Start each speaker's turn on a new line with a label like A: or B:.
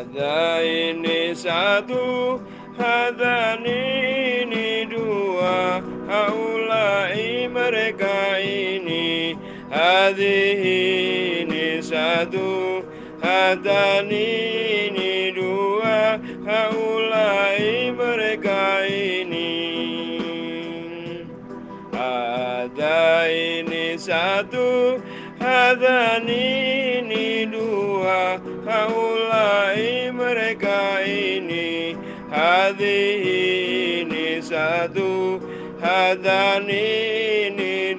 A: Ada ini satu, hadani ini dua, haulai mereka ini, hadih ini satu, hadani ini dua, haulai mereka ini. Ada ini satu, hadani ini dua, haulai mereka ini, hadih ini satu, hadani ini